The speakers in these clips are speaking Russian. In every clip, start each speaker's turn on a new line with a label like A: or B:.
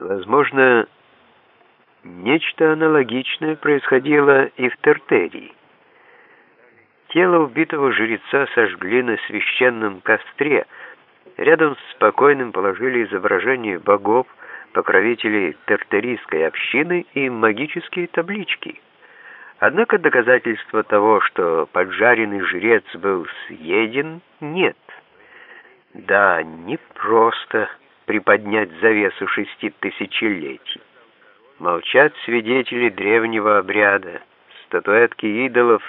A: Возможно, нечто аналогичное происходило и в Тертерии. Тело убитого жреца сожгли на священном костре. Рядом с спокойным положили изображение богов, покровителей тертерийской общины и магические таблички. Однако доказательства того, что поджаренный жрец был съеден, нет. Да, не просто приподнять завесу шести тысячелетий. Молчат свидетели древнего обряда, статуэтки идолов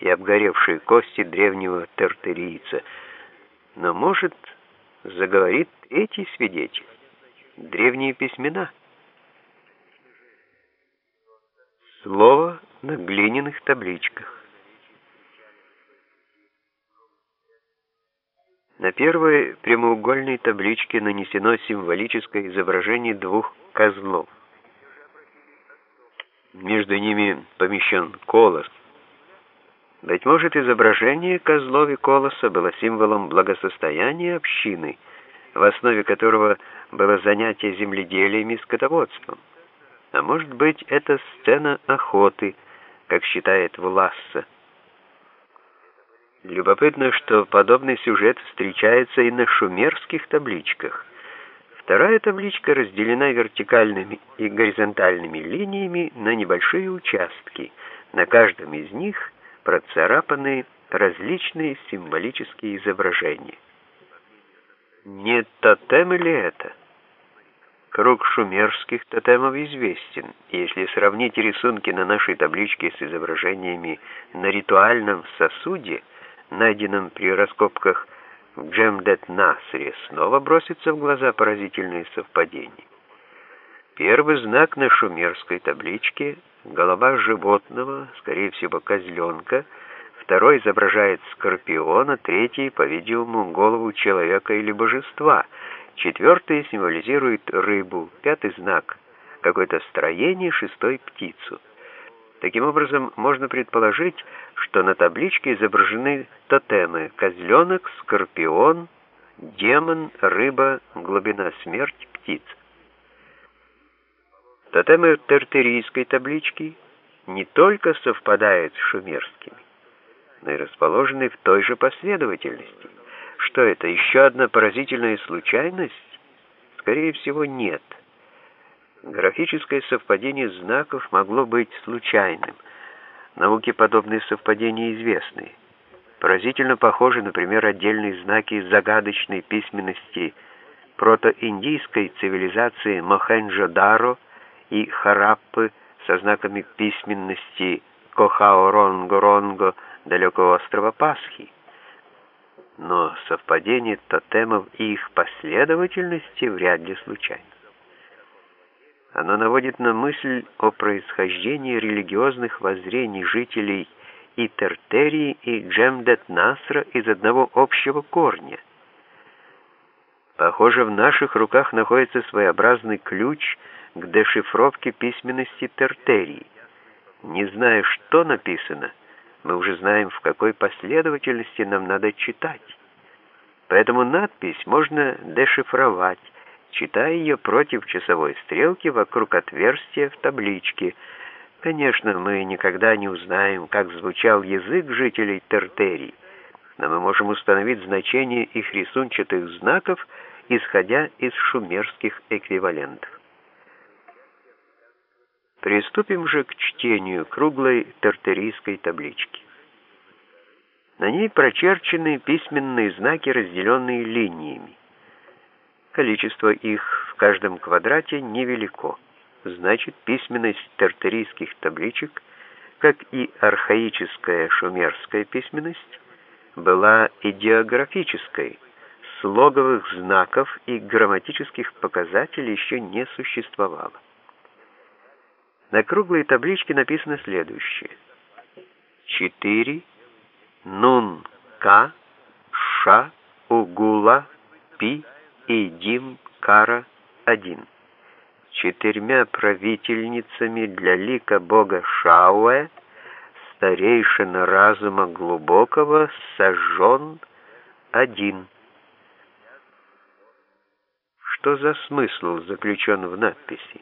A: и обгоревшие кости древнего тертерийца. Но, может, заговорит эти свидетели, древние письмена. Слово на глиняных табличках. Первой прямоугольной табличке нанесено символическое изображение двух козлов. Между ними помещен колос. Быть может, изображение козлов и колоса было символом благосостояния общины, в основе которого было занятие земледелием и скотоводством. А может быть, это сцена охоты, как считает Власса. Любопытно, что подобный сюжет встречается и на шумерских табличках. Вторая табличка разделена вертикальными и горизонтальными линиями на небольшие участки. На каждом из них процарапаны различные символические изображения. Не тотем ли это? Круг шумерских тотемов известен. Если сравнить рисунки на нашей табличке с изображениями на ритуальном сосуде – найденном при раскопках в Джемдет-Насре, снова бросится в глаза поразительные совпадения. Первый знак на шумерской табличке — голова животного, скорее всего, козленка, второй изображает скорпиона, третий, по-видимому, голову человека или божества, четвертый символизирует рыбу, пятый знак — какое-то строение, шестой — птицу. Таким образом, можно предположить, что на табличке изображены тотемы «Козленок», «Скорпион», «Демон», «Рыба», «Глубина смерть», «Птица». Тотемы тертерийской таблички не только совпадают с шумерскими, но и расположены в той же последовательности. Что это, еще одна поразительная случайность? Скорее всего, нет. Графическое совпадение знаков могло быть случайным. Науке подобные совпадения известны. Поразительно похожи, например, отдельные знаки загадочной письменности протоиндийской цивилизации Мохенджо-Даро и Хараппы со знаками письменности Кохао-Ронго-Ронго далекого острова Пасхи. Но совпадение тотемов и их последовательности вряд ли случайно. Оно наводит на мысль о происхождении религиозных воззрений жителей и Тертерии, и Джемдет-Насра из одного общего корня. Похоже, в наших руках находится своеобразный ключ к дешифровке письменности Тертерии. Не зная, что написано, мы уже знаем, в какой последовательности нам надо читать. Поэтому надпись можно дешифровать, читая ее против часовой стрелки вокруг отверстия в табличке. Конечно, мы никогда не узнаем, как звучал язык жителей Тертерии, но мы можем установить значение их рисунчатых знаков, исходя из шумерских эквивалентов. Приступим же к чтению круглой тертерийской таблички. На ней прочерчены письменные знаки, разделенные линиями. Количество их в каждом квадрате невелико. Значит, письменность тартерийских табличек, как и архаическая шумерская письменность, была идеографической, слоговых знаков и грамматических показателей еще не существовало. На круглой табличке написано следующее. 4 Нун К Ша Угула Пи и Дим Кара один четырьмя правительницами для лика бога Шауэ, старейшина разума глубокого, сожжен один. Что за смысл заключен в надписи?